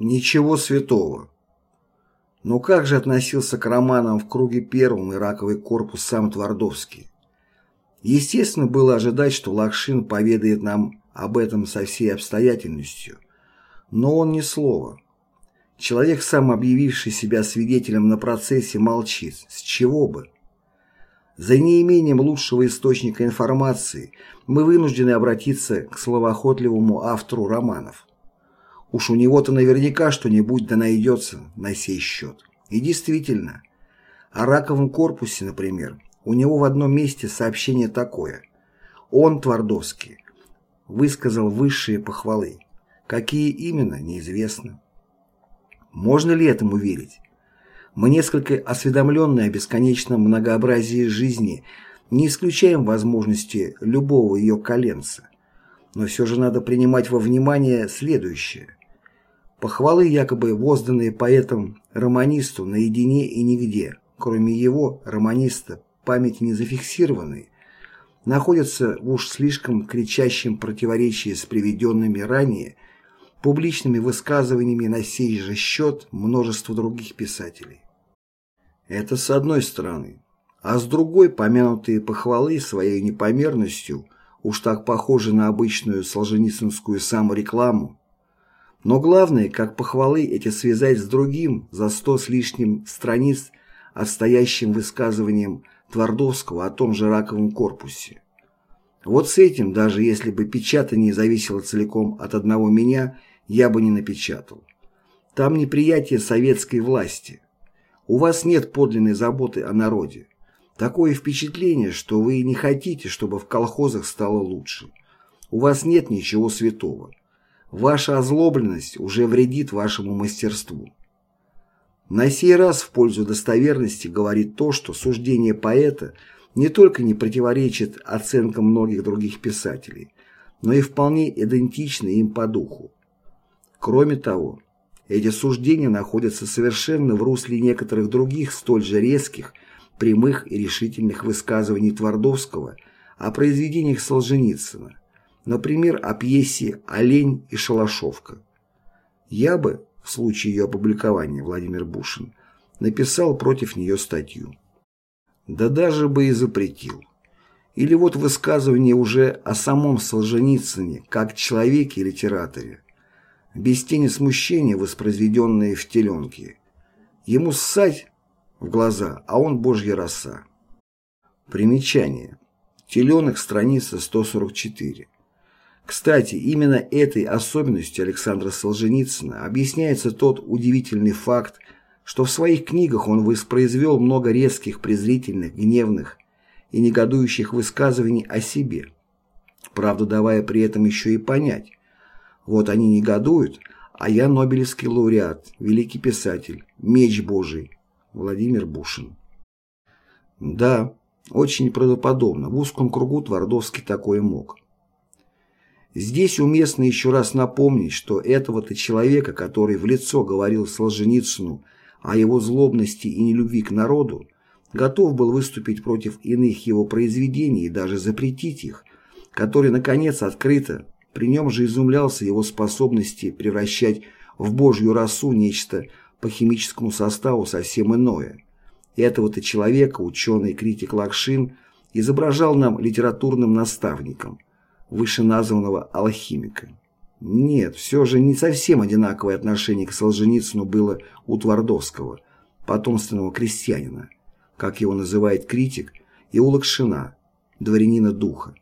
Ничего святого. Но как же относился к романам в круге первом и раковый корпус сам Твардовский? Естественно было ожидать, что Лакшин поведает нам об этом со всей обстоятельностью. Но он ни слова. Человек, сам объявивший себя свидетелем на процессе, молчит. С чего бы? За неимением лучшего источника информации мы вынуждены обратиться к словоохотливому автору романов. Уж у него-то наверняка что-нибудь да найдется на сей счет. И действительно, о раковом корпусе, например, у него в одном месте сообщение такое. Он, Твардовский, высказал высшие похвалы. Какие именно, неизвестно. Можно ли этому верить? Мы несколько осведомленные о бесконечном многообразии жизни не исключаем возможности любого ее коленца. Но все же надо принимать во внимание следующее. Похвалы, якобы возданные поэтом-романисту наедине и нигде, кроме его, романиста, память не зафиксированной, находятся в уж слишком кричащем противоречии с приведенными ранее публичными высказываниями на сей же счет множества других писателей. Это с одной стороны. А с другой помянутые похвалы своей непомерностью уж так похожи на обычную солженицынскую саморекламу. Но главное, как похвалы эти связать с другим, за сто с лишним страниц отстоящим высказыванием Твардовского о том же раковом корпусе. Вот с этим, даже если бы печатание зависело целиком от одного меня, я бы не напечатал. Там неприятие советской власти – у вас нет подлинной заботы о народе. Такое впечатление, что вы не хотите, чтобы в колхозах стало лучше. У вас нет ничего святого. Ваша озлобленность уже вредит вашему мастерству. На сей раз в пользу достоверности говорит то, что суждение поэта не только не противоречит оценкам многих других писателей, но и вполне идентично им по духу. Кроме того, эти суждения находятся совершенно в русле некоторых других столь же резких, прямых и решительных высказываний Твардовского о произведениях Солженицына, например, о пьесе «Олень и шалашовка». Я бы, в случае ее опубликования, Владимир Бушин, написал против нее статью. Да даже бы и запретил. Или вот высказывание уже о самом Солженицыне как человеке и литераторе, без тени смущения, воспроизведенные в теленке. Ему ссать в глаза, а он божья роса. Примечание. Теленок, страница 144. Кстати, именно этой особенностью Александра Солженицына объясняется тот удивительный факт, что в своих книгах он воспроизвел много резких, презрительных, гневных и негодующих высказываний о себе, правда давая при этом еще и понять, вот они негодуют, а я Нобелевский лауреат, великий писатель, меч Божий. Владимир Бушин. Да, очень правдоподобно, в узком кругу Твардовский такое мог. Здесь уместно еще раз напомнить, что этого-то человека, который в лицо говорил Солженицыну о его злобности и нелюбви к народу, готов был выступить против иных его произведений и даже запретить их, который, наконец, открыто при нем же изумлялся его способности превращать в божью росу нечто по химическому составу совсем иное. Этого-то человека ученый-критик Лакшин изображал нам литературным наставником, вышеназванного алхимика. Нет, все же не совсем одинаковое отношение к Солженицыну было у Твардовского, потомственного крестьянина, как его называет критик, и у Лакшина, дворянина духа.